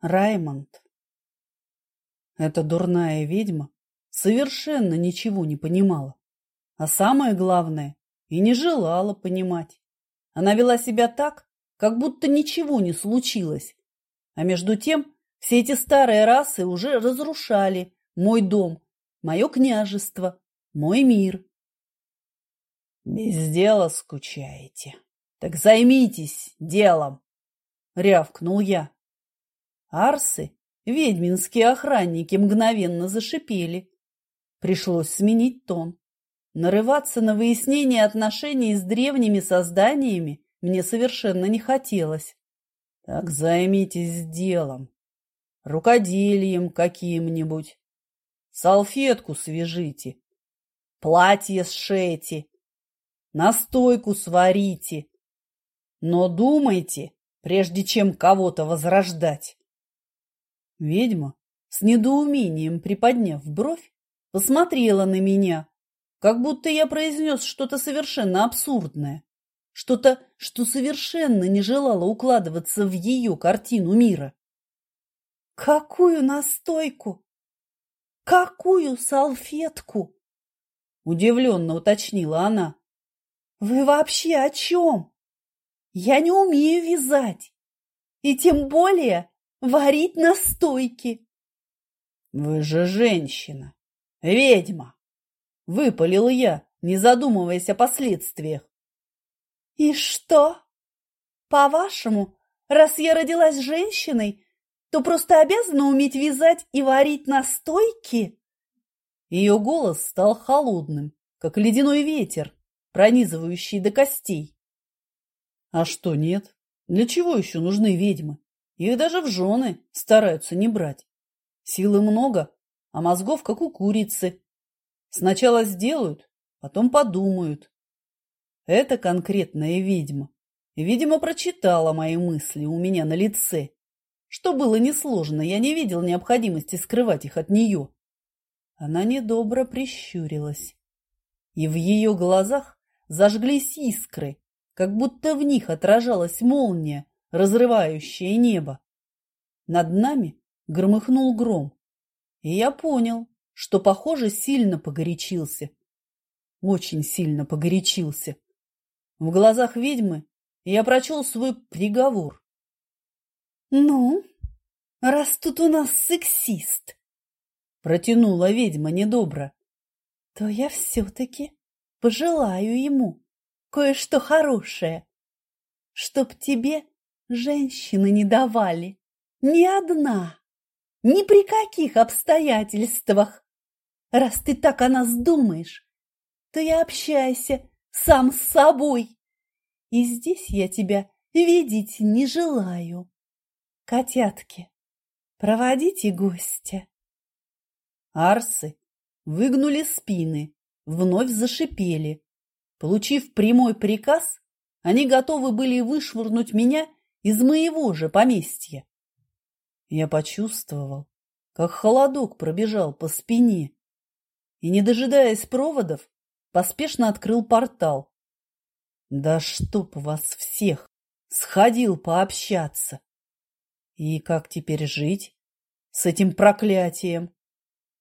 Раймонд. Эта дурная ведьма совершенно ничего не понимала. А самое главное, и не желала понимать. Она вела себя так, как будто ничего не случилось. А между тем все эти старые расы уже разрушали мой дом, мое княжество, мой мир. Без дела скучаете. Так займитесь делом, рявкнул я. Арсы, ведьминские охранники, мгновенно зашипели. Пришлось сменить тон. Нарываться на выяснение отношений с древними созданиями мне совершенно не хотелось. Так займитесь делом. Рукоделием каким-нибудь. Салфетку свяжите. Платье сшейте. Настойку сварите. Но думайте, прежде чем кого-то возрождать. Ведьма, с недоумением приподняв бровь, посмотрела на меня, как будто я произнес что-то совершенно абсурдное, что-то, что совершенно не желало укладываться в ее картину мира. «Какую настойку? Какую салфетку?» Удивленно уточнила она. «Вы вообще о чем? Я не умею вязать, и тем более варить настойки. Вы же женщина, ведьма, выпалил я, не задумываясь о последствиях. И что? По-вашему, раз я родилась женщиной, то просто обязана уметь вязать и варить настойки? Ее голос стал холодным, как ледяной ветер, пронизывающий до костей. А что нет? Для чего еще нужны ведьмы? Их даже в жены стараются не брать. Силы много, а мозгов как у курицы. Сначала сделают, потом подумают. Это конкретная ведьма. Видимо, прочитала мои мысли у меня на лице. Что было несложно, я не видел необходимости скрывать их от нее. Она недобро прищурилась. И в ее глазах зажглись искры, как будто в них отражалась молния, разрывающее небо. Над нами громыхнул гром, и я понял, что, похоже, сильно погорячился. Очень сильно погорячился. В глазах ведьмы я прочел свой приговор. «Ну, раз тут у нас сексист», — протянула ведьма недобро, — «то я все-таки пожелаю ему кое-что хорошее, чтоб тебе женщины не давали. Ни одна. Ни при каких обстоятельствах. Раз ты так о нас думаешь, то и общайся сам с собой. И здесь я тебя видеть не желаю. Котятки, проводите гостя. Арсы выгнули спины, вновь зашипели. Получив прямой приказ, они готовы были вышвырнуть меня из моего же поместья. Я почувствовал, как холодок пробежал по спине и, не дожидаясь проводов, поспешно открыл портал. Да чтоб вас всех! Сходил пообщаться. И как теперь жить с этим проклятием?